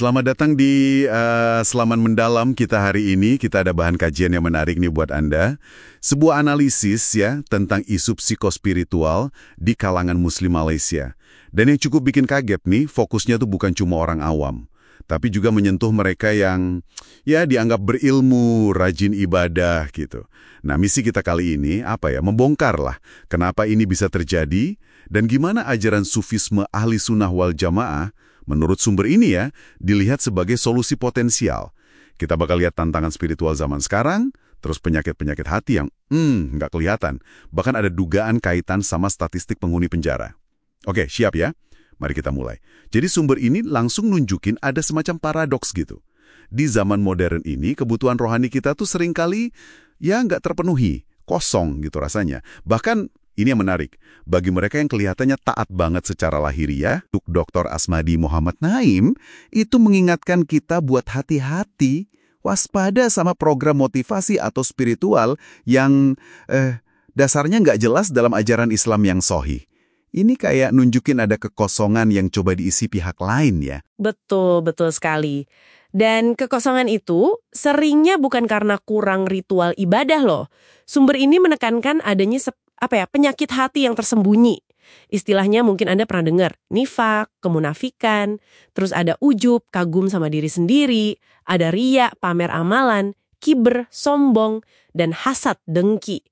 Selamat datang di uh, Selaman Mendalam kita hari ini. Kita ada bahan kajian yang menarik nih buat Anda. Sebuah analisis ya tentang isu psikospiritual di kalangan muslim Malaysia. Dan yang cukup bikin kaget nih, fokusnya tuh bukan cuma orang awam. Tapi juga menyentuh mereka yang ya dianggap berilmu, rajin ibadah gitu. Nah misi kita kali ini apa ya, membongkar lah kenapa ini bisa terjadi dan gimana ajaran sufisme ahli sunnah wal jamaah menurut sumber ini ya, dilihat sebagai solusi potensial. Kita bakal lihat tantangan spiritual zaman sekarang, terus penyakit-penyakit hati yang, hmm, nggak kelihatan. Bahkan ada dugaan kaitan sama statistik penghuni penjara. Oke, siap ya? Mari kita mulai. Jadi sumber ini langsung nunjukin ada semacam paradoks gitu. Di zaman modern ini, kebutuhan rohani kita tuh sering kali ya nggak terpenuhi, kosong gitu rasanya. Bahkan ini yang menarik. Bagi mereka yang kelihatannya taat banget secara lahiriah, Dr. Asmadi Muhammad Naim itu mengingatkan kita buat hati-hati, waspada sama program motivasi atau spiritual yang eh, dasarnya nggak jelas dalam ajaran Islam yang sohi. Ini kayak nunjukin ada kekosongan yang coba diisi pihak lain ya. Betul, betul sekali. Dan kekosongan itu seringnya bukan karena kurang ritual ibadah loh. Sumber ini menekankan adanya apa ya penyakit hati yang tersembunyi. Istilahnya mungkin Anda pernah dengar, nifak, kemunafikan, terus ada ujub, kagum sama diri sendiri, ada ria, pamer amalan, kiber, sombong, dan hasad, dengki.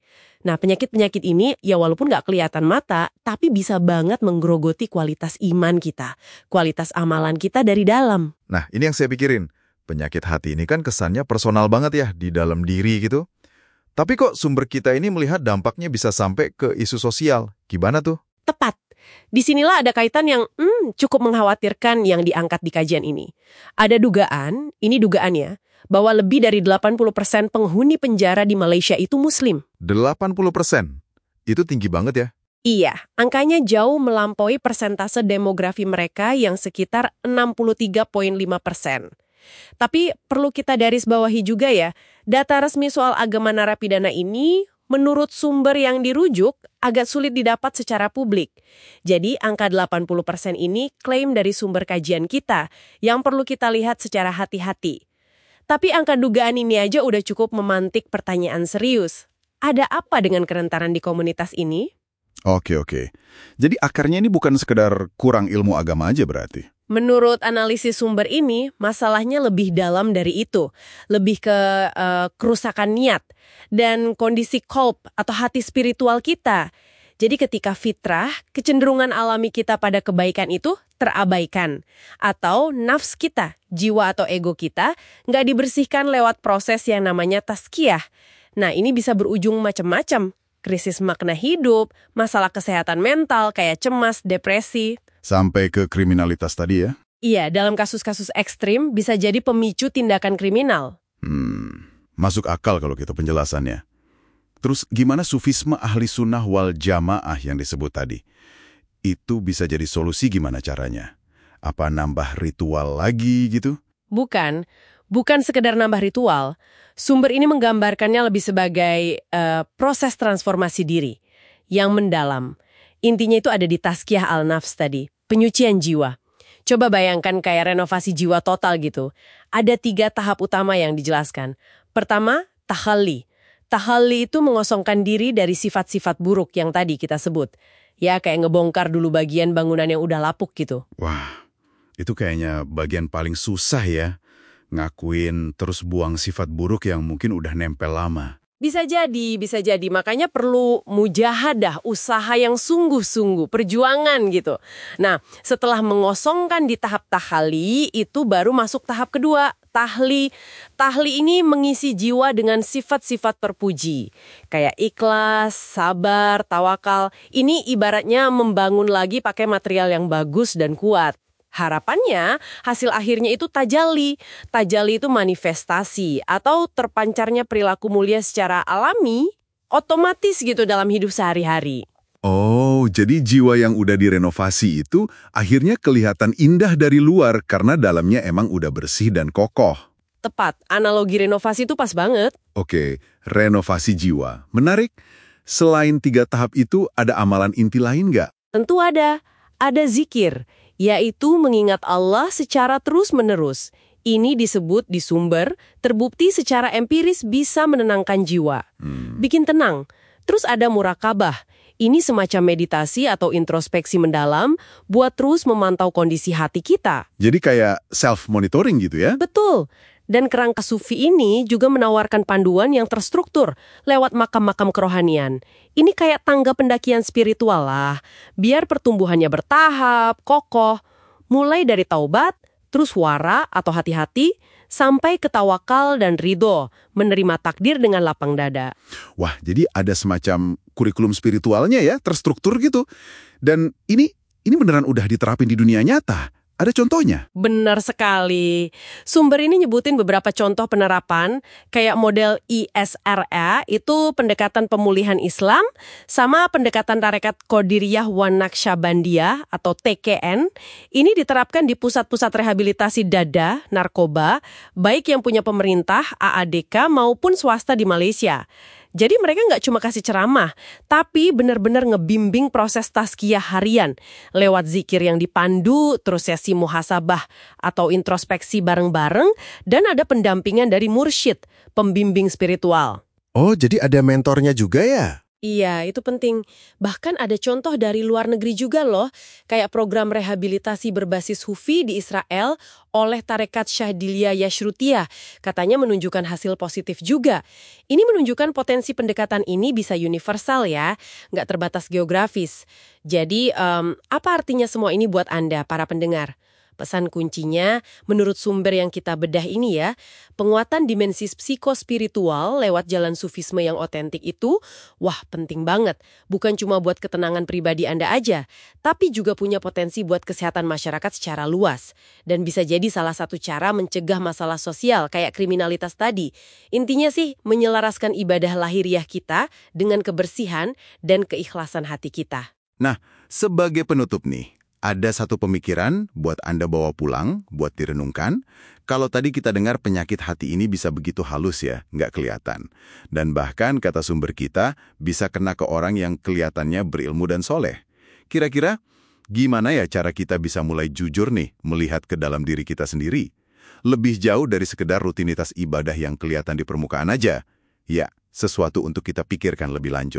Nah, penyakit-penyakit ini ya walaupun nggak kelihatan mata, tapi bisa banget menggerogoti kualitas iman kita, kualitas amalan kita dari dalam. Nah, ini yang saya pikirin. Penyakit hati ini kan kesannya personal banget ya, di dalam diri gitu. Tapi kok sumber kita ini melihat dampaknya bisa sampai ke isu sosial? Gimana tuh? Tepat. Di sinilah ada kaitan yang hmm, cukup mengkhawatirkan yang diangkat di kajian ini. Ada dugaan, ini dugaannya, bahwa lebih dari 80% penghuni penjara di Malaysia itu muslim. 80%? Itu tinggi banget ya? Iya, angkanya jauh melampaui persentase demografi mereka yang sekitar 63,5 persen. Tapi perlu kita garis bawahi juga ya, data resmi soal agama narapidana ini menurut sumber yang dirujuk agak sulit didapat secara publik. Jadi angka 80% ini klaim dari sumber kajian kita yang perlu kita lihat secara hati-hati. Tapi angka dugaan ini aja udah cukup memantik pertanyaan serius. Ada apa dengan kerentanan di komunitas ini? Oke, oke. Jadi akarnya ini bukan sekedar kurang ilmu agama aja berarti? Menurut analisis sumber ini, masalahnya lebih dalam dari itu, lebih ke uh, kerusakan niat dan kondisi kolp atau hati spiritual kita. Jadi ketika fitrah, kecenderungan alami kita pada kebaikan itu terabaikan. Atau nafs kita, jiwa atau ego kita, nggak dibersihkan lewat proses yang namanya taskiyah. Nah ini bisa berujung macam-macam. Krisis makna hidup, masalah kesehatan mental kayak cemas, depresi, Sampai ke kriminalitas tadi ya? Iya, dalam kasus-kasus ekstrim bisa jadi pemicu tindakan kriminal. Hmm, masuk akal kalau gitu penjelasannya. Terus gimana sufisme ahli sunnah wal jamaah yang disebut tadi? Itu bisa jadi solusi gimana caranya? Apa nambah ritual lagi gitu? Bukan, bukan sekedar nambah ritual. Sumber ini menggambarkannya lebih sebagai uh, proses transformasi diri yang mendalam Intinya itu ada di Taskiah Al-Nafs tadi, penyucian jiwa. Coba bayangkan kayak renovasi jiwa total gitu. Ada tiga tahap utama yang dijelaskan. Pertama, tahalli. Tahalli itu mengosongkan diri dari sifat-sifat buruk yang tadi kita sebut. Ya, kayak ngebongkar dulu bagian bangunan yang udah lapuk gitu. Wah, itu kayaknya bagian paling susah ya. Ngakuin terus buang sifat buruk yang mungkin udah nempel lama. Bisa jadi, bisa jadi. Makanya perlu mujahadah, usaha yang sungguh-sungguh, perjuangan gitu. Nah, setelah mengosongkan di tahap tahali, itu baru masuk tahap kedua, tahli. Tahli ini mengisi jiwa dengan sifat-sifat terpuji. Kayak ikhlas, sabar, tawakal. Ini ibaratnya membangun lagi pakai material yang bagus dan kuat. Harapannya hasil akhirnya itu tajali. Tajali itu manifestasi atau terpancarnya perilaku mulia secara alami, otomatis gitu dalam hidup sehari-hari. Oh, jadi jiwa yang udah direnovasi itu akhirnya kelihatan indah dari luar karena dalamnya emang udah bersih dan kokoh. Tepat, analogi renovasi itu pas banget. Oke, renovasi jiwa. Menarik. Selain tiga tahap itu, ada amalan inti lain nggak? Tentu ada. Ada zikir yaitu mengingat Allah secara terus-menerus. Ini disebut di sumber, terbukti secara empiris bisa menenangkan jiwa. Bikin tenang. Terus ada murakabah. Ini semacam meditasi atau introspeksi mendalam buat terus memantau kondisi hati kita. Jadi kayak self-monitoring gitu ya? Betul. Dan kerangka sufi ini juga menawarkan panduan yang terstruktur lewat makam-makam kerohanian. Ini kayak tangga pendakian spiritual lah. Biar pertumbuhannya bertahap, kokoh. Mulai dari taubat, terus wara atau hati-hati, sampai ke tawakal dan ridho, menerima takdir dengan lapang dada. Wah, jadi ada semacam kurikulum spiritualnya ya, terstruktur gitu. Dan ini ini beneran udah diterapin di dunia nyata. Ada contohnya? Benar sekali. Sumber ini nyebutin beberapa contoh penerapan, kayak model ISRA, itu pendekatan pemulihan Islam, sama pendekatan tarekat Qadiriyah wan Naqsyabandiyah atau TKN. Ini diterapkan di pusat-pusat rehabilitasi dada, narkoba, baik yang punya pemerintah, AADK, maupun swasta di Malaysia. Jadi mereka nggak cuma kasih ceramah, tapi benar-benar ngebimbing proses taskiyah harian lewat zikir yang dipandu, terus sesi muhasabah atau introspeksi bareng-bareng, dan ada pendampingan dari mursyid, pembimbing spiritual. Oh, jadi ada mentornya juga ya? Iya, itu penting. Bahkan ada contoh dari luar negeri juga loh, kayak program rehabilitasi berbasis Hufi di Israel oleh Tarekat Syahdilia Yashrutiyah. Katanya menunjukkan hasil positif juga. Ini menunjukkan potensi pendekatan ini bisa universal ya, nggak terbatas geografis. Jadi, em, apa artinya semua ini buat Anda, para pendengar? Pesan kuncinya, menurut sumber yang kita bedah ini ya, penguatan dimensi psikospiritual lewat jalan sufisme yang otentik itu, wah penting banget. Bukan cuma buat ketenangan pribadi Anda aja, tapi juga punya potensi buat kesehatan masyarakat secara luas. Dan bisa jadi salah satu cara mencegah masalah sosial kayak kriminalitas tadi. Intinya sih, menyelaraskan ibadah lahiriah kita dengan kebersihan dan keikhlasan hati kita. Nah, sebagai penutup nih, ada satu pemikiran buat Anda bawa pulang, buat direnungkan. Kalau tadi kita dengar penyakit hati ini bisa begitu halus ya, nggak kelihatan. Dan bahkan kata sumber kita, bisa kena ke orang yang kelihatannya berilmu dan soleh. Kira-kira, gimana ya cara kita bisa mulai jujur nih melihat ke dalam diri kita sendiri? Lebih jauh dari sekedar rutinitas ibadah yang kelihatan di permukaan aja. Ya, sesuatu untuk kita pikirkan lebih lanjut.